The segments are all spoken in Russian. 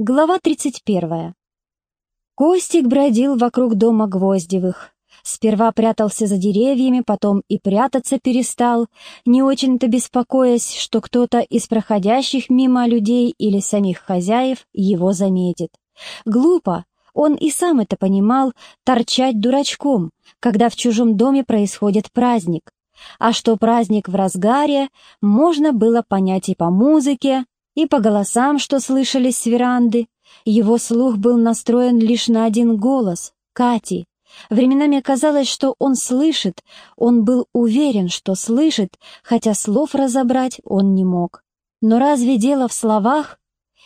Глава 31. Костик бродил вокруг дома Гвоздевых. Сперва прятался за деревьями, потом и прятаться перестал, не очень-то беспокоясь, что кто-то из проходящих мимо людей или самих хозяев его заметит. Глупо, он и сам это понимал, торчать дурачком, когда в чужом доме происходит праздник. А что праздник в разгаре, можно было понять и по музыке, и по голосам, что слышались с веранды. Его слух был настроен лишь на один голос — Кати. Временами казалось, что он слышит, он был уверен, что слышит, хотя слов разобрать он не мог. Но разве дело в словах?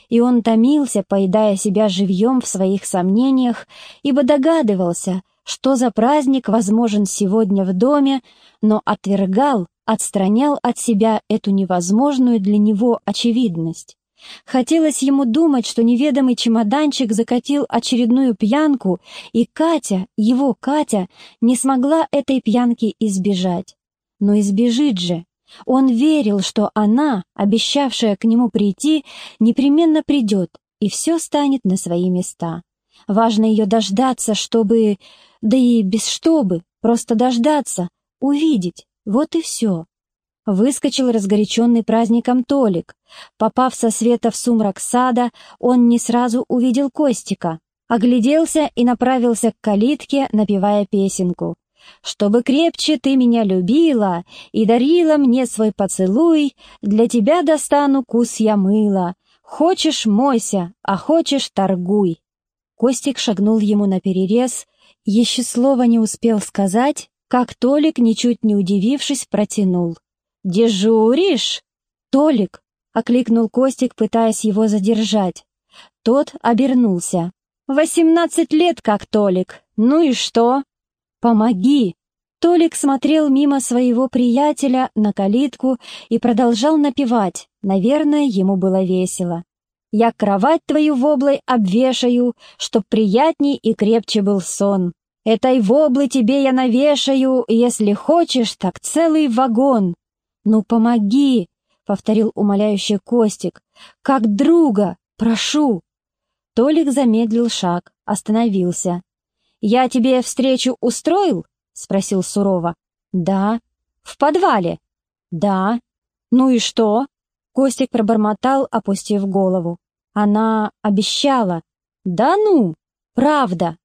И он томился, поедая себя живьем в своих сомнениях, ибо догадывался, что за праздник возможен сегодня в доме, но отвергал, отстранял от себя эту невозможную для него очевидность. Хотелось ему думать, что неведомый чемоданчик закатил очередную пьянку, и Катя, его Катя, не смогла этой пьянки избежать. Но избежит же. Он верил, что она, обещавшая к нему прийти, непременно придет, и все станет на свои места. Важно ее дождаться, чтобы... Да и без чтобы, просто дождаться, увидеть, вот и все. Выскочил разгоряченный праздником Толик. Попав со света в сумрак сада, он не сразу увидел Костика. Огляделся и направился к калитке, напевая песенку. «Чтобы крепче ты меня любила и дарила мне свой поцелуй, для тебя достану кус я мыла. Хочешь — мойся, а хочешь — торгуй». Костик шагнул ему на перерез, еще слова не успел сказать, как Толик, ничуть не удивившись, протянул. «Дежуришь?» «Толик!» — окликнул Костик, пытаясь его задержать. Тот обернулся. «Восемнадцать лет как Толик. Ну и что?» «Помоги!» Толик смотрел мимо своего приятеля на калитку и продолжал напевать. Наверное, ему было весело. «Я кровать твою воблой обвешаю, чтоб приятней и крепче был сон. Этой воблы тебе я навешаю, если хочешь, так целый вагон. Ну, помоги, — повторил умоляющий Костик, — как друга, прошу. Толик замедлил шаг, остановился. «Я тебе встречу устроил?» — спросил сурово. «Да». «В подвале?» «Да». «Ну и что?» Костик пробормотал, опустив голову. «Она обещала». «Да ну! Правда!»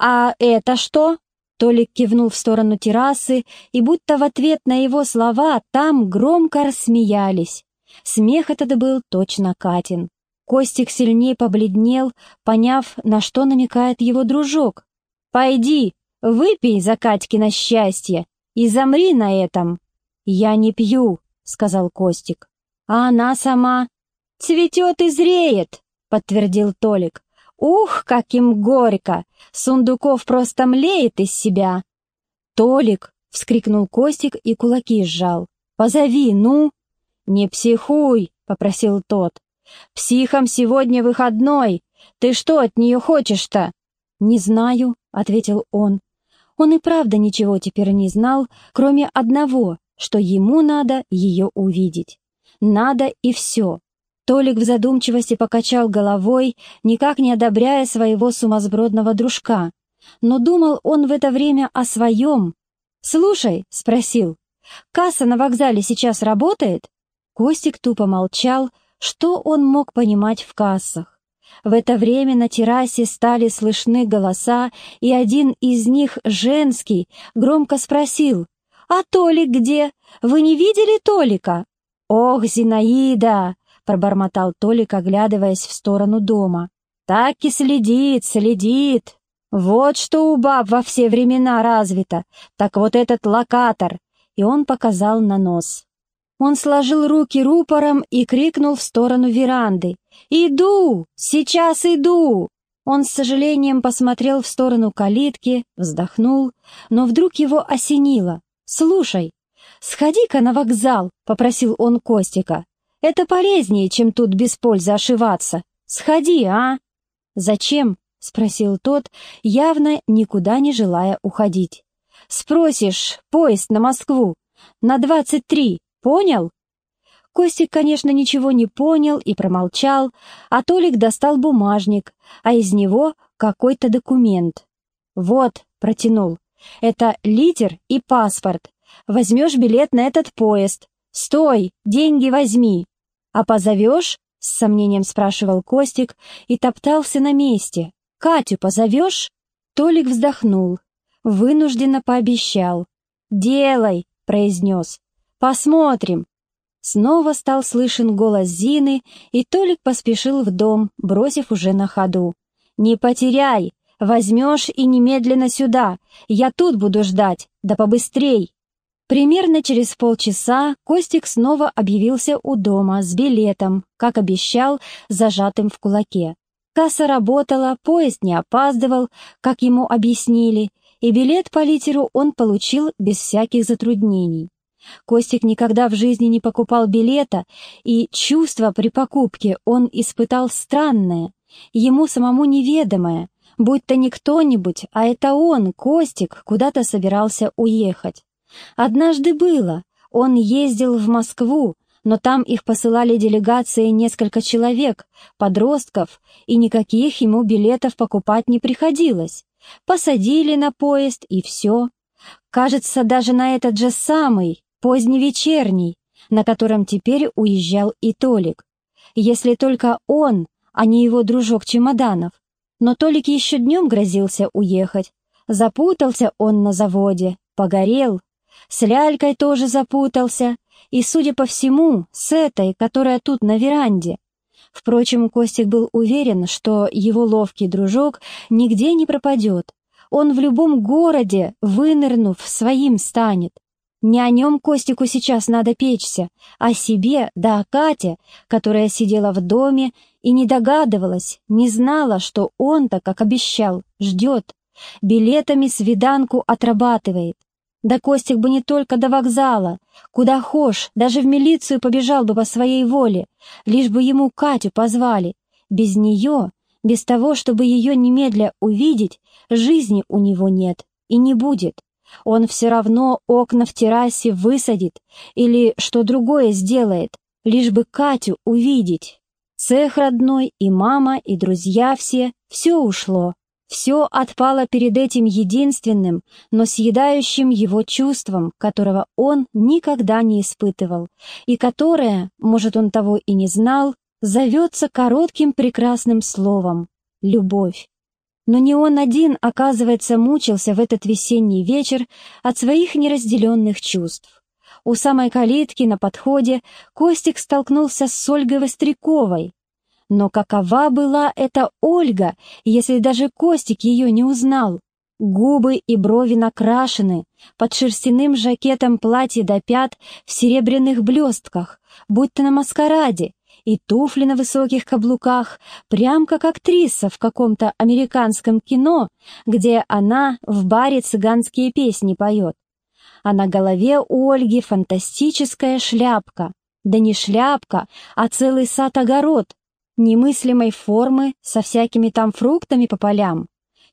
«А это что?» Толик кивнул в сторону террасы, и будто в ответ на его слова там громко рассмеялись. Смех этот был точно Катин. Костик сильнее побледнел, поняв, на что намекает его дружок. «Пойди, выпей за Катькино счастье и замри на этом». «Я не пью», — сказал Костик. «А она сама...» «Цветет и зреет», — подтвердил Толик. Ух, как им горько! Сундуков просто млеет из себя. «Толик!» — вскрикнул Костик и кулаки сжал. «Позови, ну!» «Не психуй!» — попросил тот. «Психом сегодня выходной! Ты что от нее хочешь-то?» «Не знаю», — ответил он. Он и правда ничего теперь не знал, кроме одного, что ему надо ее увидеть. Надо и все. Толик в задумчивости покачал головой, никак не одобряя своего сумасбродного дружка. Но думал он в это время о своем. «Слушай», — спросил, — «касса на вокзале сейчас работает?» Костик тупо молчал, что он мог понимать в кассах. В это время на террасе стали слышны голоса, и один из них, женский, громко спросил, «А Толик где? Вы не видели Толика?» «Ох, Зинаида!» Пробормотал Толик, оглядываясь в сторону дома. «Так и следит, следит. Вот что у баб во все времена развито. Так вот этот локатор!» И он показал на нос. Он сложил руки рупором и крикнул в сторону веранды. «Иду! Сейчас иду!» Он с сожалением посмотрел в сторону калитки, вздохнул, но вдруг его осенило. «Слушай, сходи-ка на вокзал», — попросил он Костика. Это полезнее, чем тут без пользы ошиваться. Сходи, а?» «Зачем?» — спросил тот, явно никуда не желая уходить. «Спросишь, поезд на Москву. На двадцать три, понял?» Костик, конечно, ничего не понял и промолчал, а Толик достал бумажник, а из него какой-то документ. «Вот», — протянул, — «это литер и паспорт. Возьмешь билет на этот поезд. Стой, деньги возьми. А позовешь?» — с сомнением спрашивал Костик и топтался на месте. «Катю позовешь?» Толик вздохнул, вынужденно пообещал. «Делай», — произнес. «Посмотрим». Снова стал слышен голос Зины, и Толик поспешил в дом, бросив уже на ходу. «Не потеряй! Возьмешь и немедленно сюда! Я тут буду ждать! Да побыстрей!» Примерно через полчаса Костик снова объявился у дома с билетом, как обещал, зажатым в кулаке. Касса работала, поезд не опаздывал, как ему объяснили, и билет по литеру он получил без всяких затруднений. Костик никогда в жизни не покупал билета, и чувство при покупке он испытал странное, ему самому неведомое, будь то не кто-нибудь, а это он, Костик, куда-то собирался уехать. Однажды было, он ездил в Москву, но там их посылали делегации несколько человек, подростков, и никаких ему билетов покупать не приходилось. Посадили на поезд, и все. Кажется, даже на этот же самый, поздневечерний, на котором теперь уезжал и Толик. Если только он, а не его дружок Чемоданов. Но Толик еще днем грозился уехать. Запутался он на заводе, погорел. С лялькой тоже запутался. И, судя по всему, с этой, которая тут на веранде. Впрочем, Костик был уверен, что его ловкий дружок нигде не пропадет. Он в любом городе, вынырнув, своим станет. Не о нем Костику сейчас надо печься, а себе да о Кате, которая сидела в доме и не догадывалась, не знала, что он-то, как обещал, ждет, билетами свиданку отрабатывает. Да Костик бы не только до вокзала, куда хошь, даже в милицию побежал бы по своей воле, лишь бы ему Катю позвали. Без нее, без того, чтобы ее немедля увидеть, жизни у него нет и не будет. Он все равно окна в террасе высадит или что другое сделает, лишь бы Катю увидеть. Цех родной и мама, и друзья все, все ушло. Все отпало перед этим единственным, но съедающим его чувством, которого он никогда не испытывал, и которое, может он того и не знал, зовется коротким прекрасным словом — любовь. Но не он один, оказывается, мучился в этот весенний вечер от своих неразделенных чувств. У самой калитки на подходе Костик столкнулся с Ольгой Востряковой. Но какова была эта Ольга, если даже Костик ее не узнал? Губы и брови накрашены, под шерстяным жакетом платье до пят в серебряных блестках, будто на маскараде, и туфли на высоких каблуках, прям как актриса в каком-то американском кино, где она в баре цыганские песни поет. А на голове у Ольги фантастическая шляпка. Да не шляпка, а целый сад-огород, немыслимой формы, со всякими там фруктами по полям.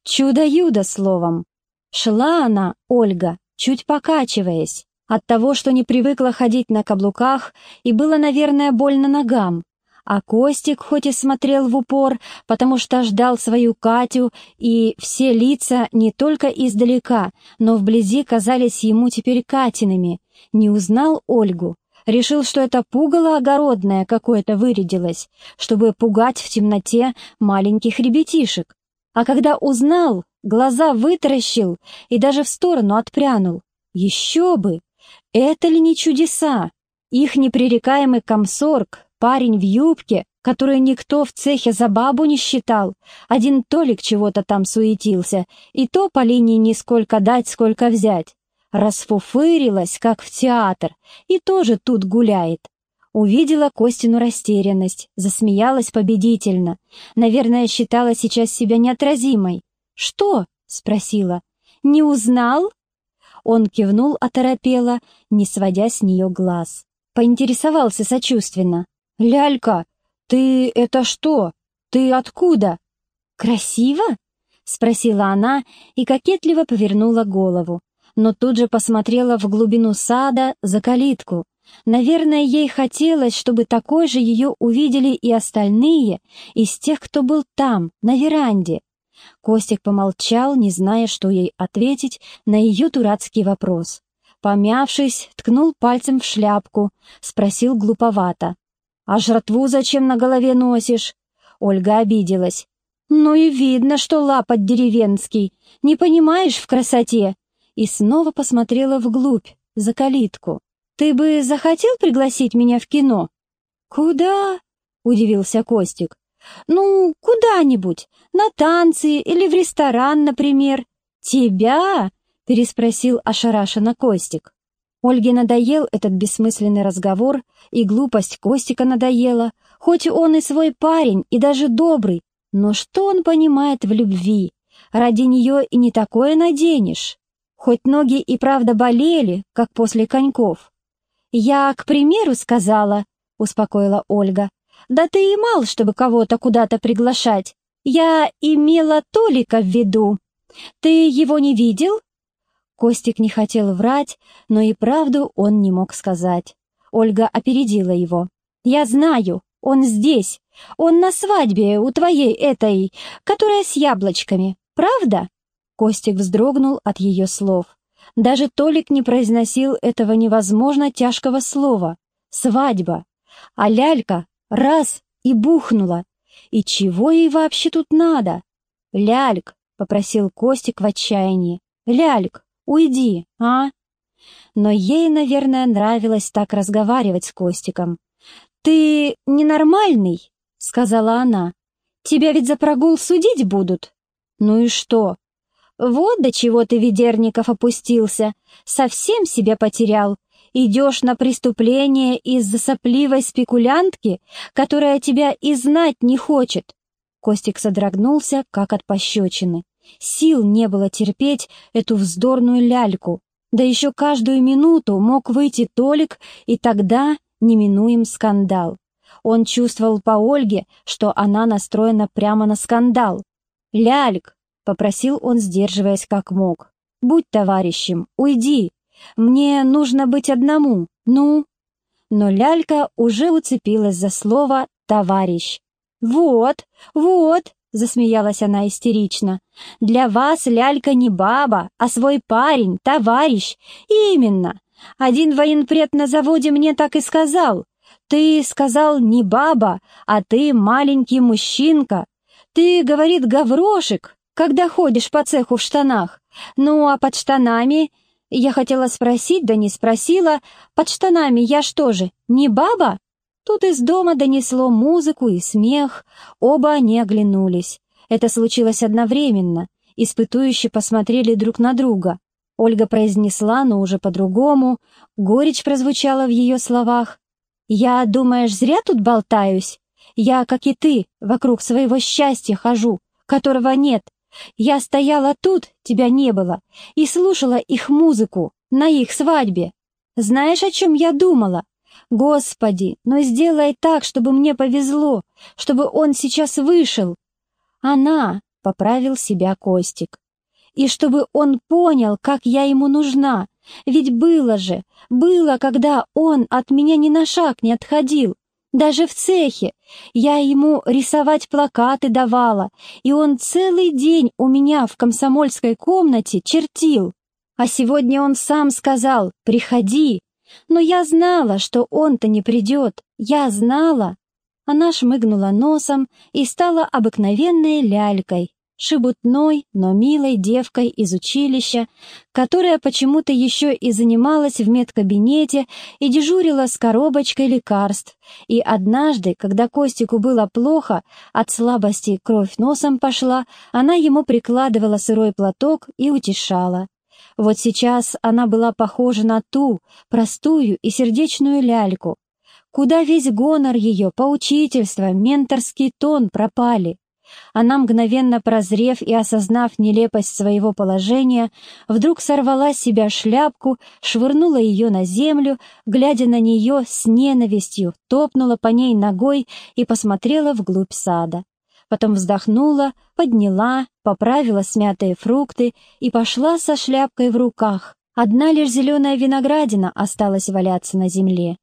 Чудо-юдо, словом. Шла она, Ольга, чуть покачиваясь, от того, что не привыкла ходить на каблуках, и было, наверное, больно ногам. А Костик хоть и смотрел в упор, потому что ждал свою Катю, и все лица не только издалека, но вблизи казались ему теперь Катиными, не узнал Ольгу. Решил, что это пугало огородное какое-то вырядилось, чтобы пугать в темноте маленьких ребятишек. А когда узнал, глаза вытаращил и даже в сторону отпрянул. Еще бы! Это ли не чудеса? Их непререкаемый комсорг, парень в юбке, которую никто в цехе за бабу не считал, один Толик чего-то там суетился, и то по линии не сколько дать, сколько взять. Расфуфырилась, как в театр, и тоже тут гуляет. Увидела Костину растерянность, засмеялась победительно. Наверное, считала сейчас себя неотразимой. «Что?» — спросила. «Не узнал?» Он кивнул оторопело, не сводя с нее глаз. Поинтересовался сочувственно. «Лялька, ты это что? Ты откуда?» «Красиво?» — спросила она и кокетливо повернула голову, но тут же посмотрела в глубину сада за калитку, Наверное, ей хотелось, чтобы такой же ее увидели и остальные из тех, кто был там, на веранде. Костик помолчал, не зная, что ей ответить на ее дурацкий вопрос. Помявшись, ткнул пальцем в шляпку, спросил глуповато. «А жратву зачем на голове носишь?» Ольга обиделась. «Ну и видно, что лапоть деревенский. Не понимаешь в красоте?» И снова посмотрела вглубь, за калитку. «Ты бы захотел пригласить меня в кино?» «Куда?» — удивился Костик. «Ну, куда-нибудь, на танцы или в ресторан, например». «Тебя?» — переспросил ошарашенно Костик. Ольге надоел этот бессмысленный разговор, и глупость Костика надоела, хоть он и свой парень, и даже добрый, но что он понимает в любви? Ради нее и не такое наденешь. Хоть ноги и правда болели, как после коньков. «Я, к примеру, сказала», — успокоила Ольга, «да ты и мал, чтобы кого-то куда-то приглашать. Я имела Толика в виду. Ты его не видел?» Костик не хотел врать, но и правду он не мог сказать. Ольга опередила его. «Я знаю, он здесь. Он на свадьбе у твоей этой, которая с яблочками. Правда?» Костик вздрогнул от ее слов. Даже Толик не произносил этого невозможно тяжкого слова. «Свадьба». А лялька раз и бухнула. И чего ей вообще тут надо? «Ляльк», — попросил Костик в отчаянии. «Ляльк, уйди, а?» Но ей, наверное, нравилось так разговаривать с Костиком. «Ты ненормальный?» — сказала она. «Тебя ведь за прогул судить будут». «Ну и что?» «Вот до чего ты, Ведерников, опустился. Совсем себя потерял. Идешь на преступление из-за сопливой спекулянтки, которая тебя и знать не хочет». Костик содрогнулся, как от пощечины. Сил не было терпеть эту вздорную ляльку. Да еще каждую минуту мог выйти Толик, и тогда неминуем скандал. Он чувствовал по Ольге, что она настроена прямо на скандал. «Ляльк!» — попросил он, сдерживаясь как мог. «Будь товарищем, уйди. Мне нужно быть одному, ну?» Но лялька уже уцепилась за слово «товарищ». «Вот, вот!» — засмеялась она истерично. «Для вас лялька не баба, а свой парень, товарищ. Именно. Один военпред на заводе мне так и сказал. Ты сказал не баба, а ты маленький мужчинка. Ты, говорит, гаврошек, когда ходишь по цеху в штанах. Ну, а под штанами... Я хотела спросить, да не спросила. Под штанами я что же, не баба? Тут из дома донесло музыку и смех. Оба они оглянулись. Это случилось одновременно. Испытующие посмотрели друг на друга. Ольга произнесла, но уже по-другому. Горечь прозвучала в ее словах. «Я, думаешь, зря тут болтаюсь? Я, как и ты, вокруг своего счастья хожу, которого нет. Я стояла тут, тебя не было, и слушала их музыку на их свадьбе. Знаешь, о чем я думала? Господи, но сделай так, чтобы мне повезло, чтобы он сейчас вышел. Она, — поправил себя Костик и чтобы он понял, как я ему нужна. Ведь было же, было, когда он от меня ни на шаг не отходил. Даже в цехе я ему рисовать плакаты давала, и он целый день у меня в комсомольской комнате чертил. А сегодня он сам сказал «приходи». Но я знала, что он-то не придет, я знала. Она шмыгнула носом и стала обыкновенной лялькой, шебутной, но милой девкой из училища, которая почему-то еще и занималась в медкабинете и дежурила с коробочкой лекарств. И однажды, когда Костику было плохо, от слабости кровь носом пошла, она ему прикладывала сырой платок и утешала. Вот сейчас она была похожа на ту, простую и сердечную ляльку. Куда весь гонор ее, поучительство, менторский тон пропали? Она, мгновенно прозрев и осознав нелепость своего положения, вдруг сорвала с себя шляпку, швырнула ее на землю, глядя на нее с ненавистью, топнула по ней ногой и посмотрела вглубь сада. Потом вздохнула, подняла, поправила смятые фрукты и пошла со шляпкой в руках, Одна лишь зеленая виноградина осталась валяться на земле.